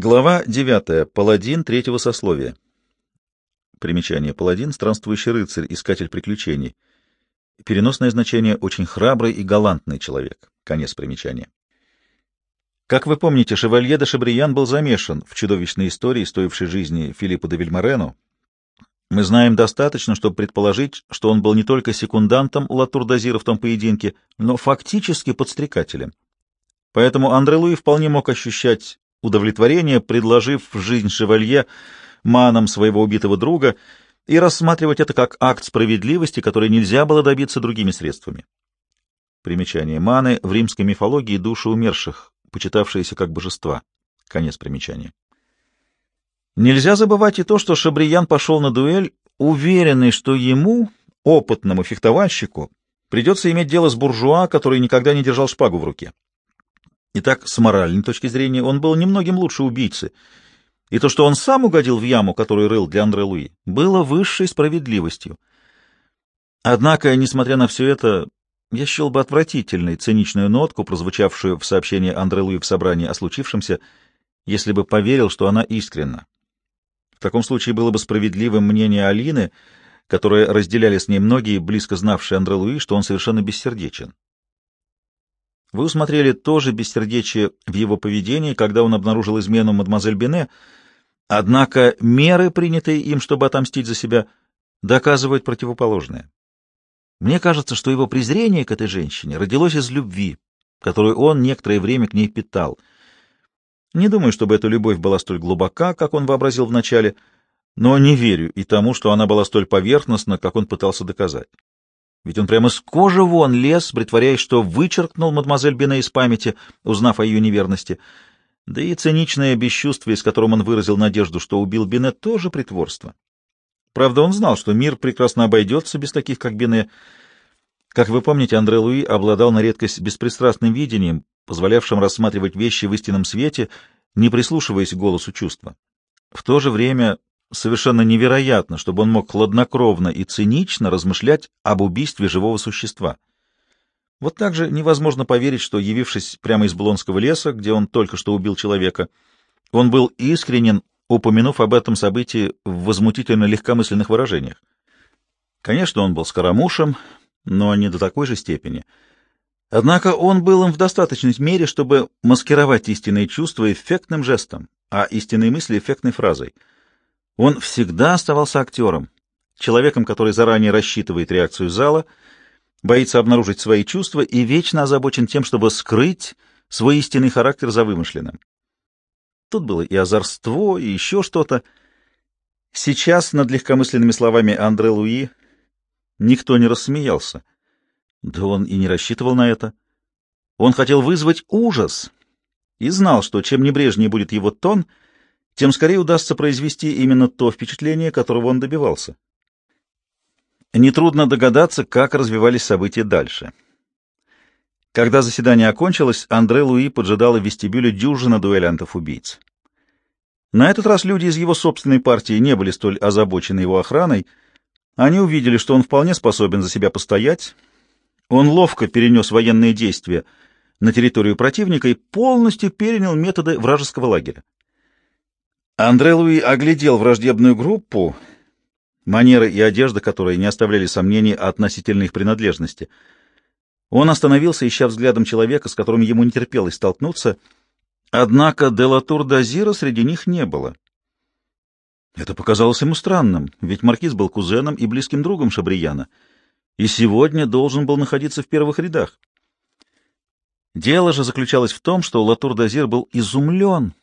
Глава 9. Паладин третьего сословия. Примечание. Паладин — странствующий рыцарь, искатель приключений. Переносное значение — очень храбрый и галантный человек. Конец примечания. Как вы помните, шевалье де Шабриян был замешан в чудовищной истории, стоившей жизни Филиппа де Вильморену. Мы знаем достаточно, чтобы предположить, что он был не только секундантом Латур-Дазира в том поединке, но фактически подстрекателем. Поэтому Андре Луи вполне мог ощущать удовлетворение, предложив жизнь шевалье манам своего убитого друга и рассматривать это как акт справедливости, который нельзя было добиться другими средствами. Примечание. Маны в римской мифологии — души умерших, почитавшиеся как божества. Конец примечания. Нельзя забывать и то, что Шабриян пошел на дуэль, уверенный, что ему, опытному фехтовальщику, придется иметь дело с буржуа, который никогда не держал шпагу в руке. Итак, с моральной точки зрения, он был немногим лучше убийцы, и то, что он сам угодил в яму, которую рыл для Андре Луи, было высшей справедливостью. Однако, несмотря на все это, я счел бы отвратительной циничную нотку, прозвучавшую в сообщении Андре Луи в собрании о случившемся, если бы поверил, что она искренна. В таком случае было бы справедливым мнение Алины, которое разделяли с ней многие, близко знавшие Андре Луи, что он совершенно бессердечен. Вы усмотрели тоже бессердечие в его поведении, когда он обнаружил измену мадемуазель Бене, однако меры, принятые им, чтобы отомстить за себя, доказывают противоположное. Мне кажется, что его презрение к этой женщине родилось из любви, которую он некоторое время к ней питал. Не думаю, чтобы эта любовь была столь глубока, как он вообразил вначале, но не верю и тому, что она была столь поверхностна, как он пытался доказать. Ведь он прямо с кожи вон лез, притворяясь, что вычеркнул мадемуазель Бене из памяти, узнав о ее неверности. Да и циничное бесчувствие, с которым он выразил надежду, что убил Бене, тоже притворство. Правда, он знал, что мир прекрасно обойдется без таких, как Бене. Как вы помните, Андре Луи обладал на редкость беспристрастным видением, позволявшим рассматривать вещи в истинном свете, не прислушиваясь к голосу чувства. В то же время Совершенно невероятно, чтобы он мог хладнокровно и цинично размышлять об убийстве живого существа. Вот так же невозможно поверить, что, явившись прямо из Блонского леса, где он только что убил человека, он был искренен, упомянув об этом событии в возмутительно легкомысленных выражениях. Конечно, он был скоромушем, но не до такой же степени. Однако он был им в достаточной мере, чтобы маскировать истинные чувства эффектным жестом, а истинные мысли — эффектной фразой — он всегда оставался актером, человеком, который заранее рассчитывает реакцию зала, боится обнаружить свои чувства и вечно озабочен тем, чтобы скрыть свой истинный характер за вымышленным. Тут было и озорство, и еще что-то. Сейчас над легкомысленными словами Андре Луи никто не рассмеялся. Да он и не рассчитывал на это. Он хотел вызвать ужас и знал, что чем небрежнее будет его тон — тем скорее удастся произвести именно то впечатление, которого он добивался. Нетрудно догадаться, как развивались события дальше. Когда заседание окончилось, Андре Луи поджидала в вестибюле дюжина дуэлянтов-убийц. На этот раз люди из его собственной партии не были столь озабочены его охраной. Они увидели, что он вполне способен за себя постоять. Он ловко перенес военные действия на территорию противника и полностью перенял методы вражеского лагеря. Андре Луи оглядел враждебную группу, манеры и одежда которой не оставляли сомнений относительно их принадлежности. Он остановился, ища взглядом человека, с которым ему не терпелось столкнуться, однако Делатур Дазира среди них не было. Это показалось ему странным, ведь маркиз был кузеном и близким другом Шабрияна, и сегодня должен был находиться в первых рядах. Дело же заключалось в том, что Латур Дазир был изумлен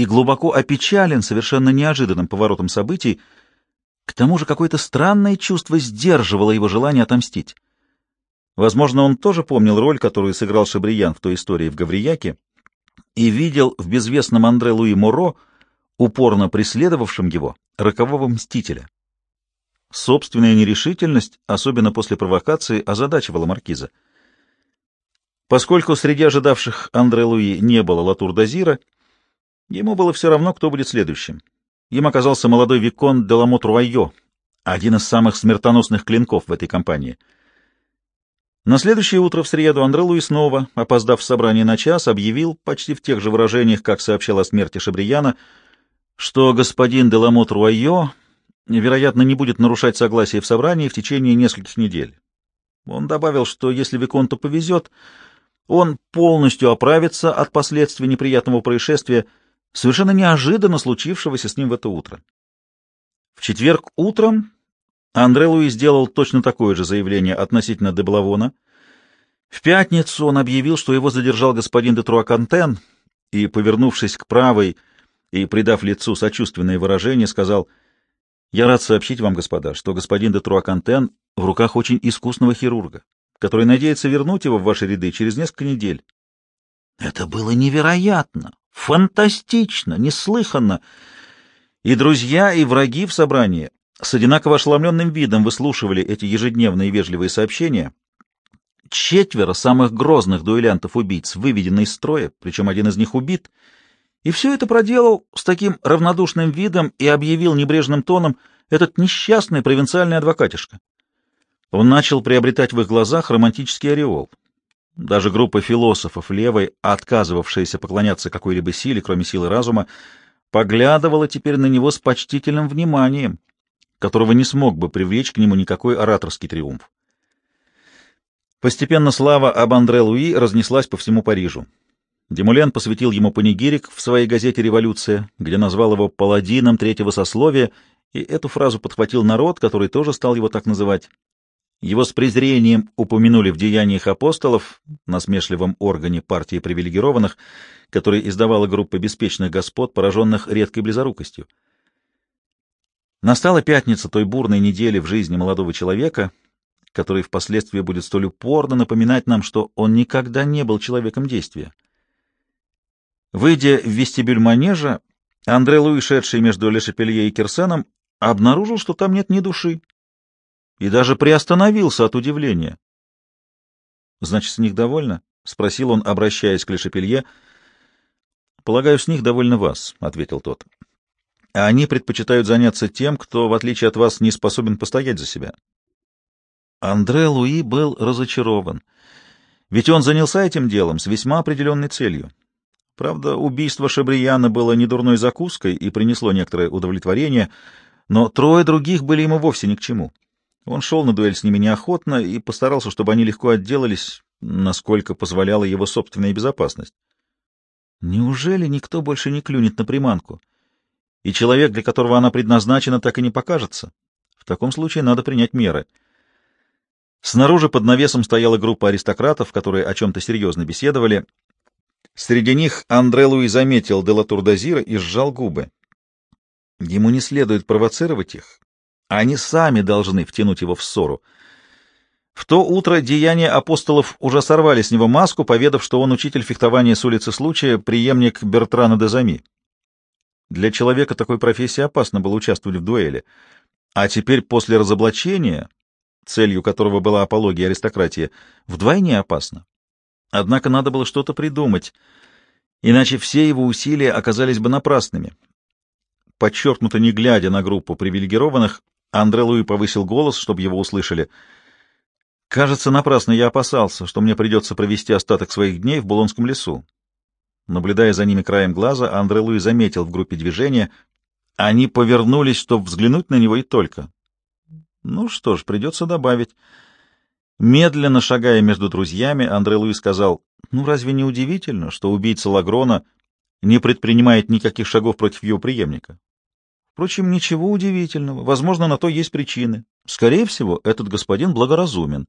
и глубоко опечален совершенно неожиданным поворотом событий, к тому же какое-то странное чувство сдерживало его желание отомстить. Возможно, он тоже помнил роль, которую сыграл Шабриян в той истории в Гаврияке, и видел в безвестном Андре Луи Моро, упорно преследовавшем его, рокового мстителя. Собственная нерешительность, особенно после провокации, озадачивала маркиза. Поскольку среди ожидавших Андре Луи не было Латур-Дазира, Ему было все равно, кто будет следующим. Им оказался молодой Викон Деламот Руайо, один из самых смертоносных клинков в этой компании. На следующее утро в среду Андре Луи снова, опоздав в собрание на час, объявил, почти в тех же выражениях, как сообщал о смерти Шабрияна, что господин Деламот Руайо, вероятно, не будет нарушать согласие в собрании в течение нескольких недель. Он добавил, что если Виконту повезет, он полностью оправится от последствий неприятного происшествия, совершенно неожиданно случившегося с ним в это утро. В четверг утром Андре Луи сделал точно такое же заявление относительно Деблавона. В пятницу он объявил, что его задержал господин де Труакантен, и, повернувшись к правой и придав лицу сочувственное выражение, сказал, «Я рад сообщить вам, господа, что господин де Труакантен в руках очень искусного хирурга, который надеется вернуть его в ваши ряды через несколько недель». Это было невероятно, фантастично, неслыханно, и друзья, и враги в собрании с одинаково ошеломленным видом выслушивали эти ежедневные вежливые сообщения. Четверо самых грозных дуэлянтов-убийц выведены из строя, причем один из них убит, и все это проделал с таким равнодушным видом и объявил небрежным тоном этот несчастный провинциальный адвокатишка. Он начал приобретать в их глазах романтический ореол. Даже группа философов левой, отказывавшаяся поклоняться какой-либо силе, кроме силы разума, поглядывала теперь на него с почтительным вниманием, которого не смог бы привлечь к нему никакой ораторский триумф. Постепенно слава об Андре Луи разнеслась по всему Парижу. Демулен посвятил ему панигирик в своей газете «Революция», где назвал его паладином третьего сословия, и эту фразу подхватил народ, который тоже стал его так называть. Его с презрением упомянули в деяниях апостолов, насмешливом органе партии привилегированных, который издавала группа беспечных господ, пораженных редкой близорукостью. Настала пятница той бурной недели в жизни молодого человека, который впоследствии будет столь упорно напоминать нам, что он никогда не был человеком действия. Выйдя в вестибюль манежа, Андре Луи, шедший между Лешепелье и Кирсеном, обнаружил, что там нет ни души, и даже приостановился от удивления. — Значит, с них довольно? — спросил он, обращаясь к Лешепелье. — Полагаю, с них довольно вас, — ответил тот а они предпочитают заняться тем, кто, в отличие от вас, не способен постоять за себя. Андре Луи был разочарован, ведь он занялся этим делом с весьма определенной целью. Правда, убийство Шабрияна было недурной закуской и принесло некоторое удовлетворение, но трое других были ему вовсе ни к чему. Он шел на дуэль с ними неохотно и постарался, чтобы они легко отделались, насколько позволяла его собственная безопасность. Неужели никто больше не клюнет на приманку? и человек, для которого она предназначена, так и не покажется. В таком случае надо принять меры. Снаружи под навесом стояла группа аристократов, которые о чем-то серьезно беседовали. Среди них Андре Луи заметил Делатур Дазира и сжал губы. Ему не следует провоцировать их, они сами должны втянуть его в ссору. В то утро деяния апостолов уже сорвали с него маску, поведав, что он учитель фехтования с улицы случая, преемник Бертрана де Зами. Для человека такой профессии опасно было участвовать в дуэли. А теперь после разоблачения, целью которого была апология аристократии, вдвойне опасно. Однако надо было что-то придумать, иначе все его усилия оказались бы напрасными. Подчеркнуто не глядя на группу привилегированных, Андре Луи повысил голос, чтобы его услышали. «Кажется, напрасно я опасался, что мне придется провести остаток своих дней в Булонском лесу. Наблюдая за ними краем глаза, Андре Луи заметил в группе движения. Они повернулись, чтобы взглянуть на него и только. Ну что ж, придется добавить. Медленно шагая между друзьями, Андре Луи сказал, «Ну разве не удивительно, что убийца Лагрона не предпринимает никаких шагов против его преемника? Впрочем, ничего удивительного. Возможно, на то есть причины. Скорее всего, этот господин благоразумен».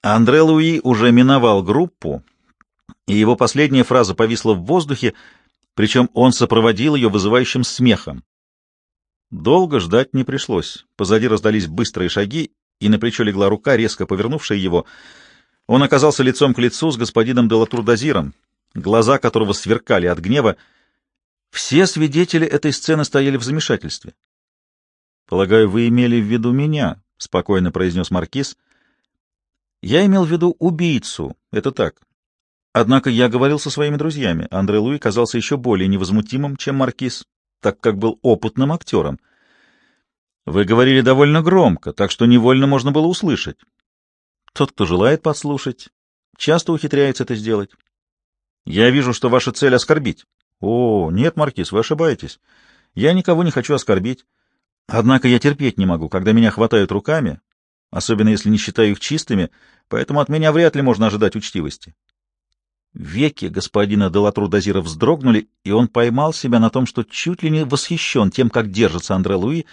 Андре Луи уже миновал группу, и его последняя фраза повисла в воздухе, причем он сопроводил ее вызывающим смехом. Долго ждать не пришлось. Позади раздались быстрые шаги, и на плечо легла рука, резко повернувшая его. Он оказался лицом к лицу с господином Делатурдазиром, глаза которого сверкали от гнева. Все свидетели этой сцены стояли в замешательстве. «Полагаю, вы имели в виду меня», — спокойно произнес Маркиз. «Я имел в виду убийцу, это так. Однако я говорил со своими друзьями. Андре Луи казался еще более невозмутимым, чем Маркиз, так как был опытным актером. Вы говорили довольно громко, так что невольно можно было услышать. Тот, кто желает подслушать, часто ухитряется это сделать. Я вижу, что ваша цель — оскорбить. О, нет, Маркиз, вы ошибаетесь. Я никого не хочу оскорбить. Однако я терпеть не могу, когда меня хватают руками, особенно если не считаю их чистыми, поэтому от меня вряд ли можно ожидать учтивости. Веки господина Делатру Дозира вздрогнули, и он поймал себя на том, что чуть ли не восхищен тем, как держится Андре Луи.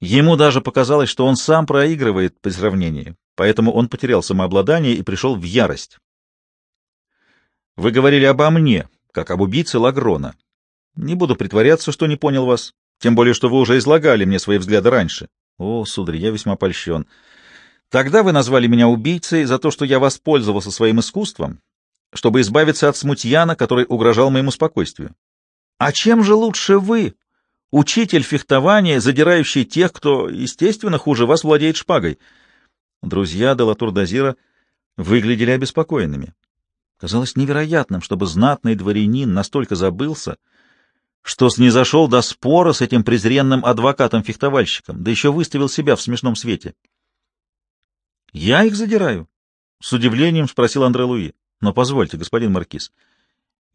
Ему даже показалось, что он сам проигрывает по сравнению, поэтому он потерял самообладание и пришел в ярость. «Вы говорили обо мне, как об убийце Лагрона. Не буду притворяться, что не понял вас, тем более, что вы уже излагали мне свои взгляды раньше. О, сударь, я весьма польщен. Тогда вы назвали меня убийцей за то, что я воспользовался своим искусством, чтобы избавиться от смутьяна, который угрожал моему спокойствию. А чем же лучше вы, учитель фехтования, задирающий тех, кто, естественно, хуже вас владеет шпагой? Друзья Делатур-Дазира выглядели обеспокоенными. Казалось невероятным, чтобы знатный дворянин настолько забылся, что снизошел до спора с этим презренным адвокатом-фехтовальщиком, да еще выставил себя в смешном свете. — Я их задираю? — с удивлением спросил Андре Луи. Но позвольте, господин Маркиз,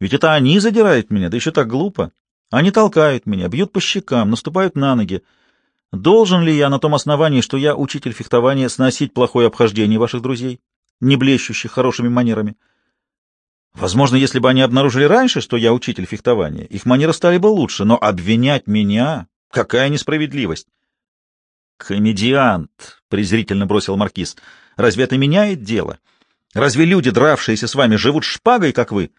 ведь это они задирают меня, да еще так глупо. Они толкают меня, бьют по щекам, наступают на ноги. Должен ли я на том основании, что я учитель фехтования, сносить плохое обхождение ваших друзей, не блещущих хорошими манерами? Возможно, если бы они обнаружили раньше, что я учитель фехтования, их манеры стали бы лучше, но обвинять меня — какая несправедливость! «Комедиант!» — презрительно бросил маркиз. «Разве это меняет дело?» Разве люди, дравшиеся с вами, живут шпагой, как вы?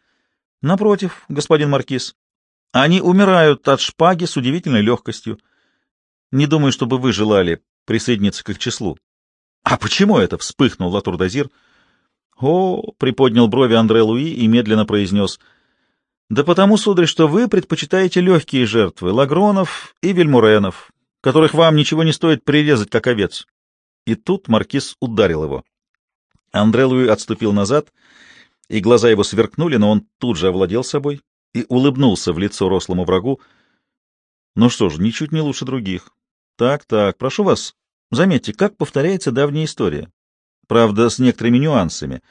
Напротив, господин Маркиз, они умирают от шпаги с удивительной легкостью. Не думаю, чтобы вы желали присоединиться к их числу. — А почему это? — вспыхнул Латурдазир. — О, — приподнял брови Андре Луи и медленно произнес. — Да потому, сударь, что вы предпочитаете легкие жертвы, лагронов и вельмуренов, которых вам ничего не стоит прирезать, как овец. И тут маркиз ударил его. Андре Луи отступил назад, и глаза его сверкнули, но он тут же овладел собой и улыбнулся в лицо рослому врагу. Ну что ж, ничуть не лучше других. Так, так, прошу вас, заметьте, как повторяется давняя история. Правда, с некоторыми нюансами.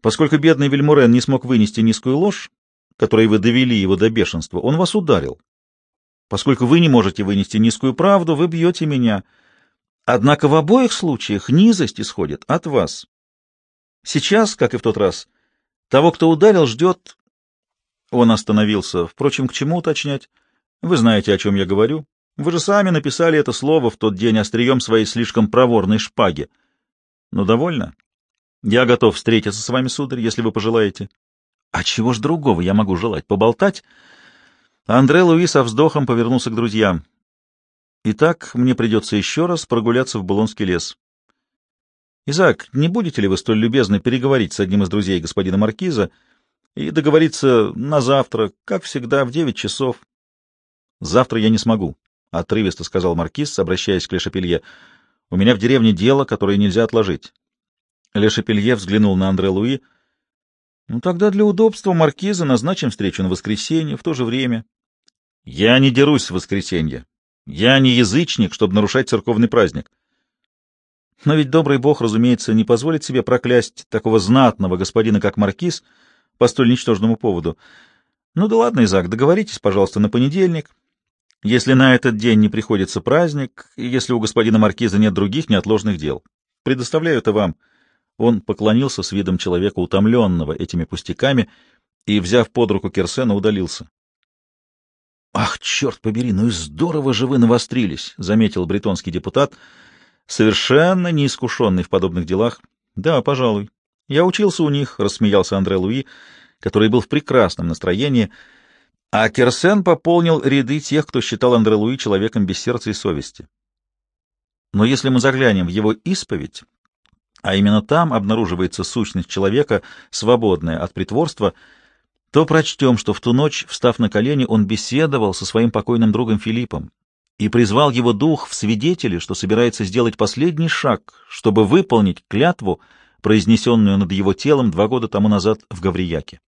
Поскольку бедный Вильмурен не смог вынести низкую ложь, которой вы довели его до бешенства, он вас ударил. Поскольку вы не можете вынести низкую правду, вы бьете меня. Однако в обоих случаях низость исходит от вас. Сейчас, как и в тот раз, того, кто ударил, ждет... Он остановился. Впрочем, к чему уточнять? Вы знаете, о чем я говорю. Вы же сами написали это слово в тот день острием своей слишком проворной шпаги. Ну, довольно? Я готов встретиться с вами, сударь, если вы пожелаете. А чего ж другого я могу желать? Поболтать? Андре Луи со вздохом повернулся к друзьям. Итак, мне придется еще раз прогуляться в Булонский лес. Изак, не будете ли вы столь любезны переговорить с одним из друзей господина Маркиза и договориться на завтра, как всегда, в девять часов? — Завтра я не смогу, — отрывисто сказал Маркиз, обращаясь к Лешапелье. — У меня в деревне дело, которое нельзя отложить. Лешапелье взглянул на Андре Луи. — Ну, тогда для удобства Маркиза назначим встречу на воскресенье, в то же время. — Я не дерусь в воскресенье. Я не язычник, чтобы нарушать церковный праздник. — но ведь добрый бог, разумеется, не позволит себе проклясть такого знатного господина, как маркиз, по столь ничтожному поводу. Ну да ладно, Изак, договоритесь, пожалуйста, на понедельник. Если на этот день не приходится праздник, и если у господина маркиза нет других неотложных дел. Предоставляю это вам. Он поклонился с видом человека, утомленного этими пустяками, и, взяв под руку Керсена, удалился. — Ах, черт побери, ну и здорово же вы навострились, — заметил бретонский депутат, — совершенно неискушенный в подобных делах. Да, пожалуй. Я учился у них, — рассмеялся Андре Луи, который был в прекрасном настроении, а Керсен пополнил ряды тех, кто считал Андре Луи человеком без сердца и совести. Но если мы заглянем в его исповедь, а именно там обнаруживается сущность человека, свободная от притворства, то прочтем, что в ту ночь, встав на колени, он беседовал со своим покойным другом Филиппом, и призвал его дух в свидетели, что собирается сделать последний шаг, чтобы выполнить клятву, произнесенную над его телом два года тому назад в Гаврияке.